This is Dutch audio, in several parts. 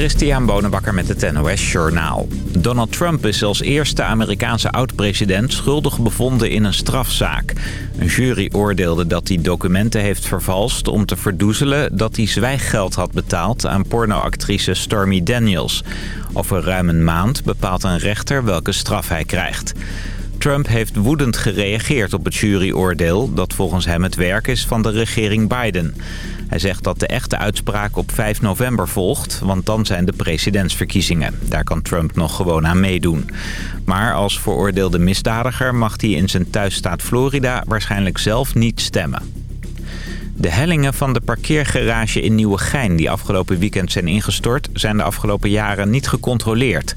Christian Bonenbakker met het NOS Journaal. Donald Trump is als eerste Amerikaanse oud-president schuldig bevonden in een strafzaak. Een jury oordeelde dat hij documenten heeft vervalst om te verdoezelen dat hij zwijggeld had betaald aan pornoactrice Stormy Daniels. Over ruim een maand bepaalt een rechter welke straf hij krijgt. Trump heeft woedend gereageerd op het juryoordeel... dat volgens hem het werk is van de regering Biden. Hij zegt dat de echte uitspraak op 5 november volgt... want dan zijn de presidentsverkiezingen. Daar kan Trump nog gewoon aan meedoen. Maar als veroordeelde misdadiger mag hij in zijn thuisstaat Florida... waarschijnlijk zelf niet stemmen. De hellingen van de parkeergarage in Nieuwegein die afgelopen weekend zijn ingestort... zijn de afgelopen jaren niet gecontroleerd.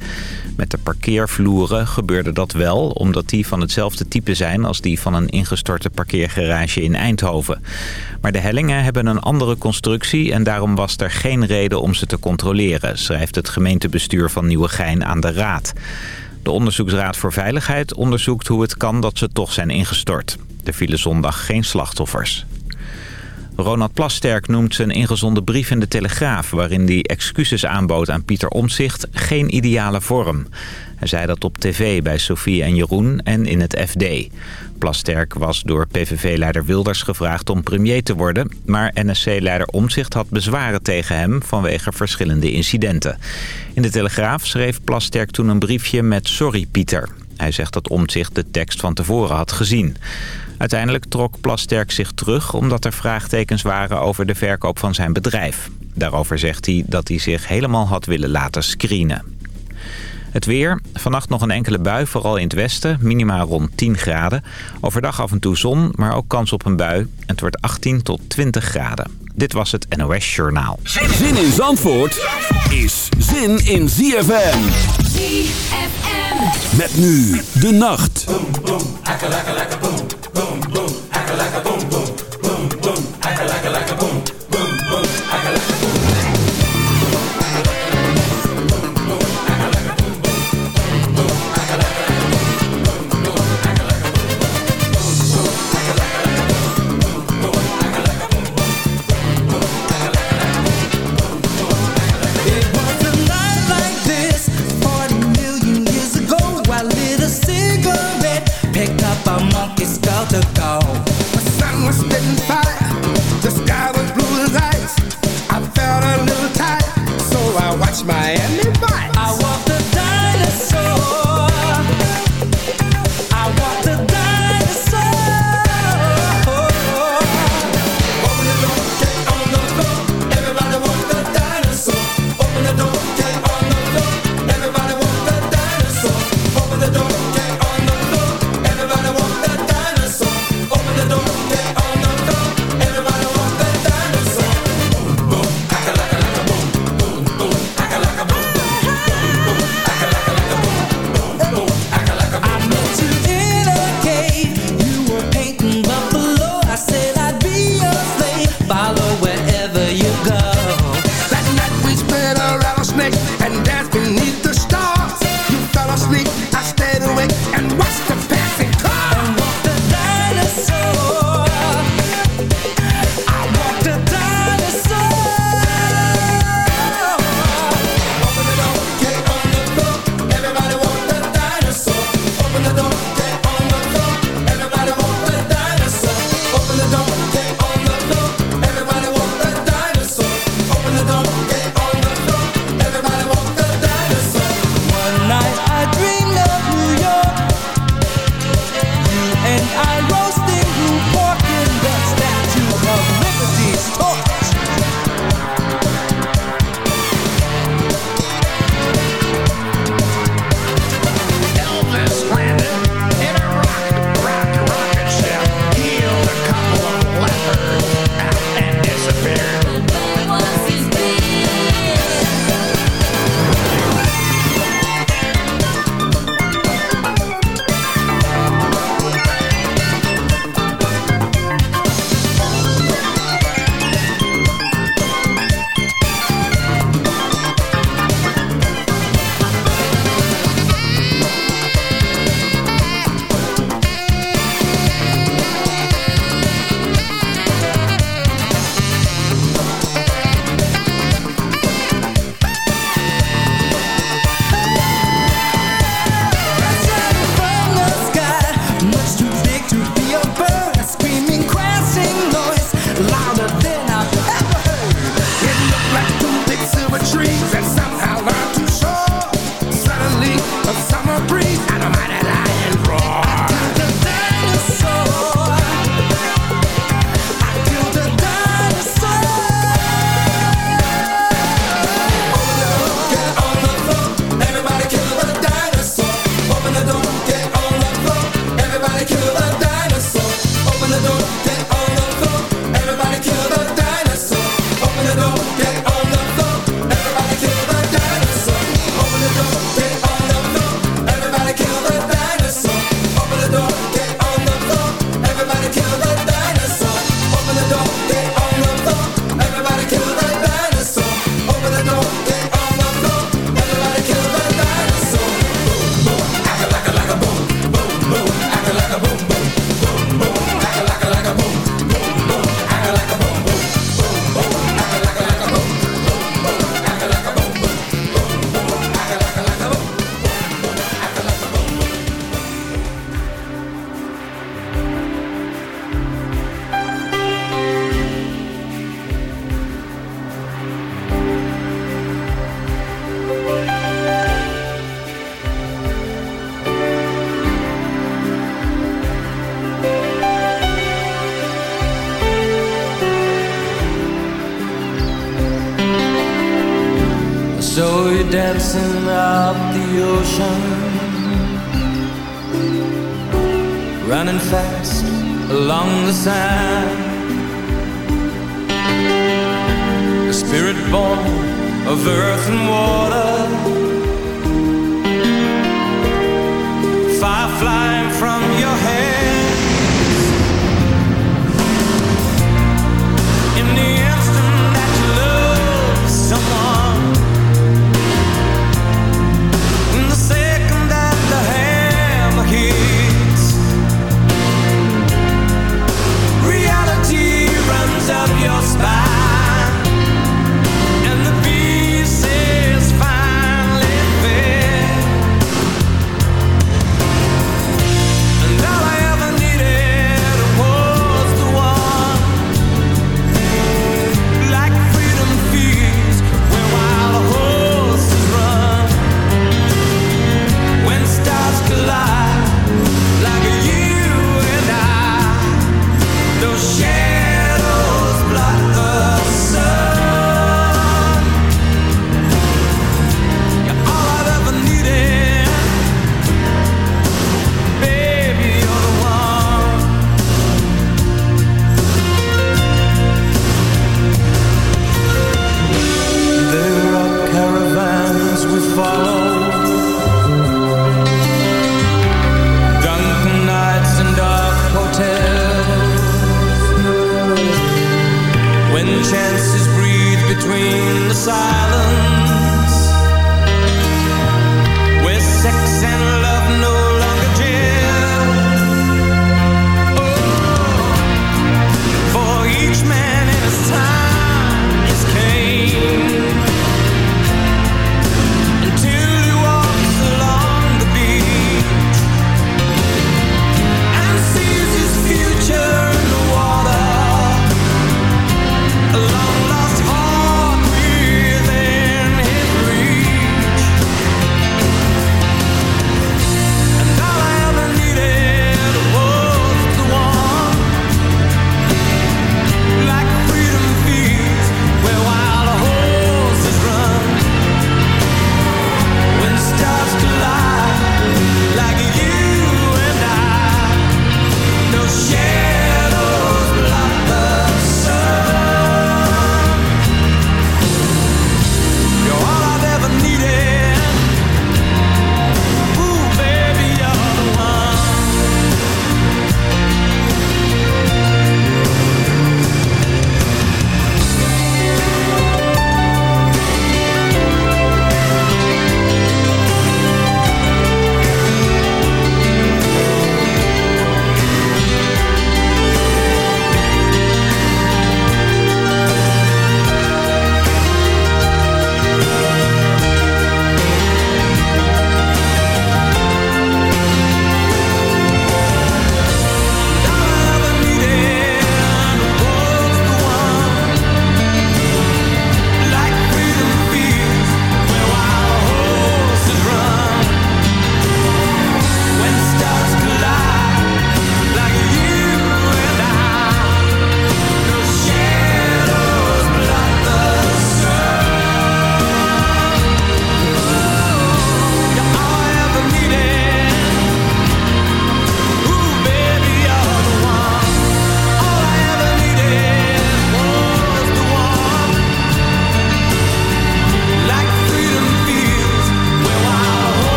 Met de parkeervloeren gebeurde dat wel... omdat die van hetzelfde type zijn als die van een ingestorte parkeergarage in Eindhoven. Maar de hellingen hebben een andere constructie... en daarom was er geen reden om ze te controleren... schrijft het gemeentebestuur van Nieuwegein aan de Raad. De Onderzoeksraad voor Veiligheid onderzoekt hoe het kan dat ze toch zijn ingestort. Er vielen zondag geen slachtoffers. Ronald Plasterk noemt zijn ingezonden brief in de Telegraaf... waarin hij excuses aanbood aan Pieter Omtzigt geen ideale vorm. Hij zei dat op tv bij Sofie en Jeroen en in het FD. Plasterk was door PVV-leider Wilders gevraagd om premier te worden... maar NSC-leider Omtzigt had bezwaren tegen hem vanwege verschillende incidenten. In de Telegraaf schreef Plasterk toen een briefje met Sorry Pieter. Hij zegt dat Omtzigt de tekst van tevoren had gezien. Uiteindelijk trok Plasterk zich terug omdat er vraagtekens waren over de verkoop van zijn bedrijf. Daarover zegt hij dat hij zich helemaal had willen laten screenen. Het weer. Vannacht nog een enkele bui, vooral in het westen. Minima rond 10 graden. Overdag af en toe zon, maar ook kans op een bui. Het wordt 18 tot 20 graden. Dit was het NOS Journaal. Zin in Zandvoort is zin in ZFM. ZFM. Met nu de nacht. Boom, boom, boom,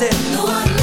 lies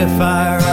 if I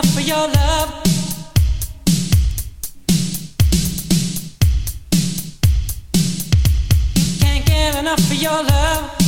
enough for your love. Can't get enough for your love.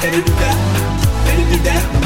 better do that, better do that.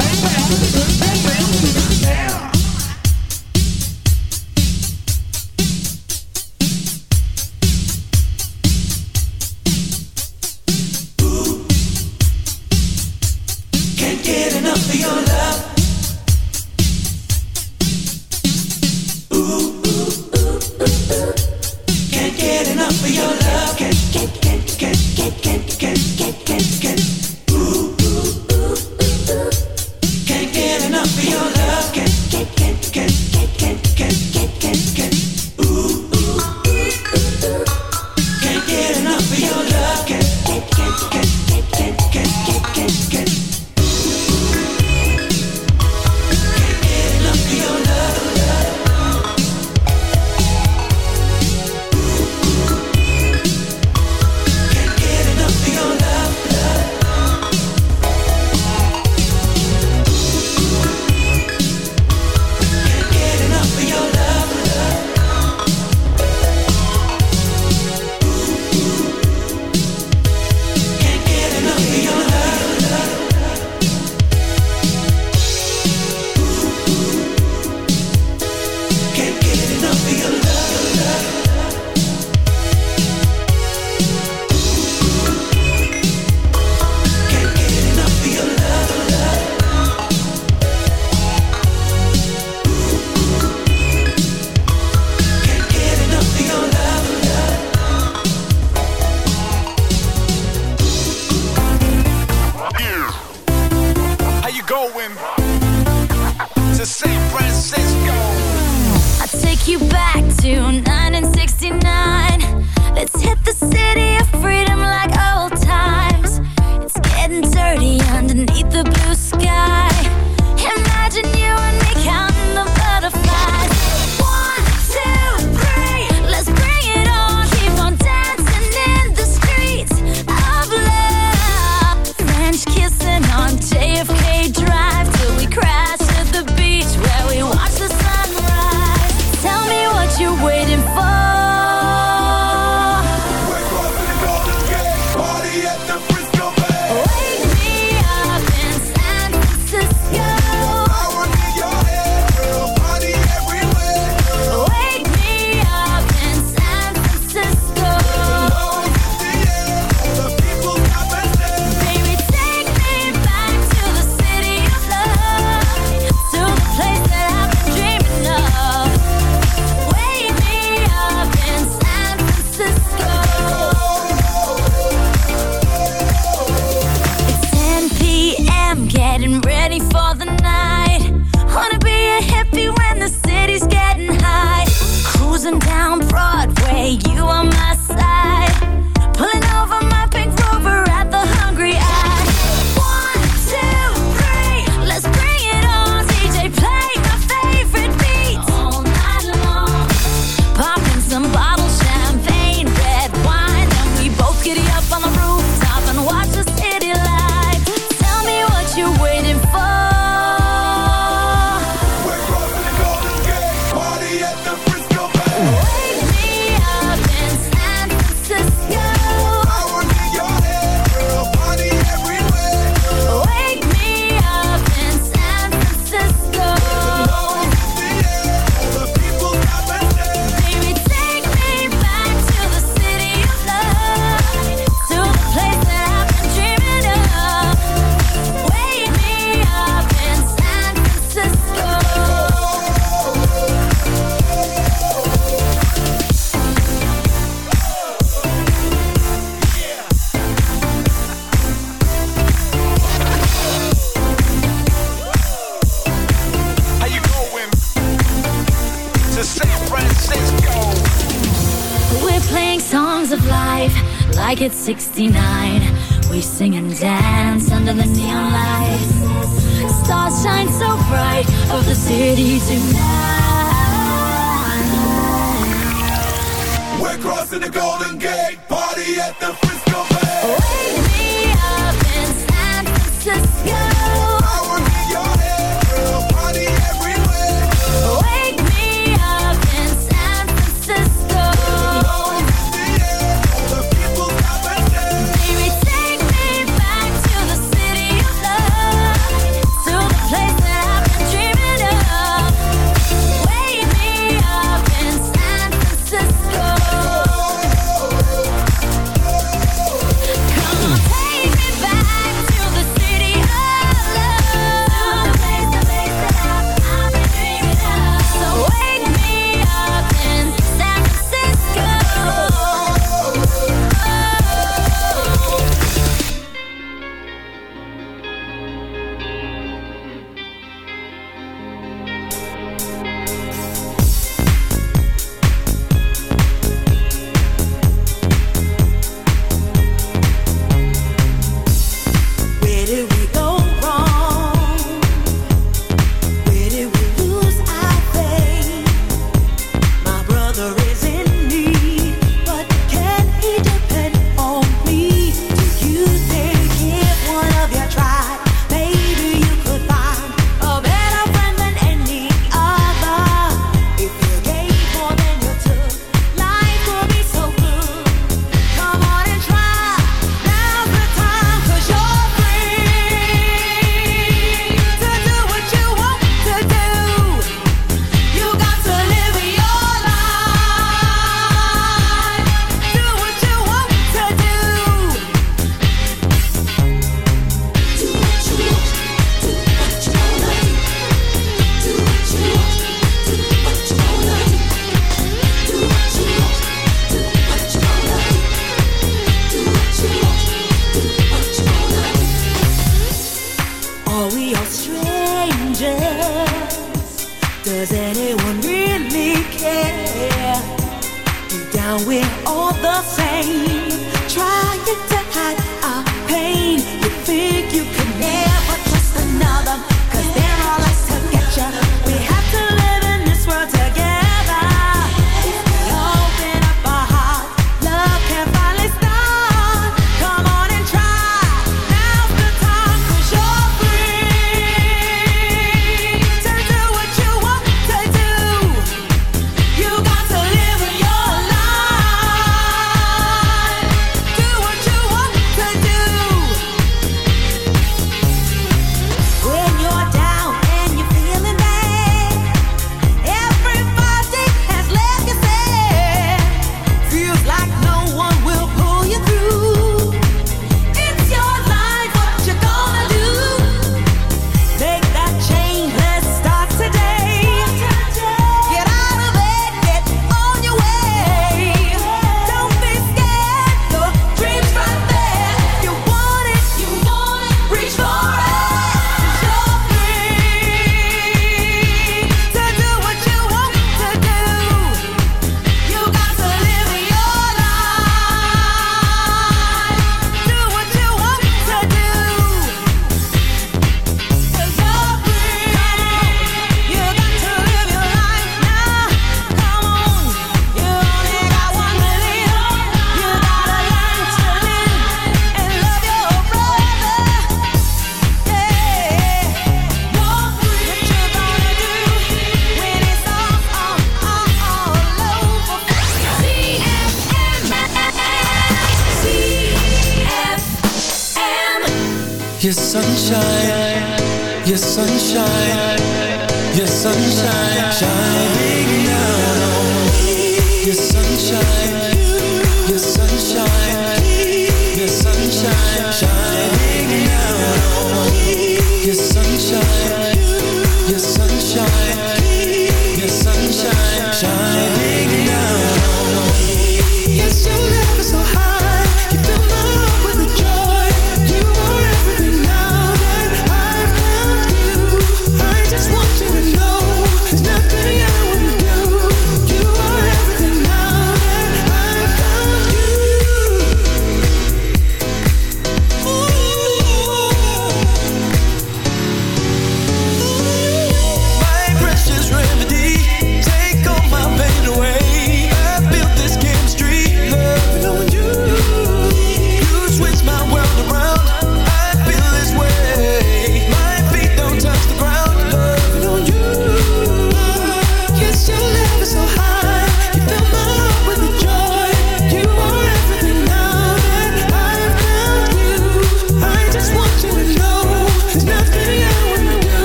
to San Francisco. I'll take you back to 1969. 16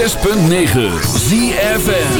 106.9 ZFN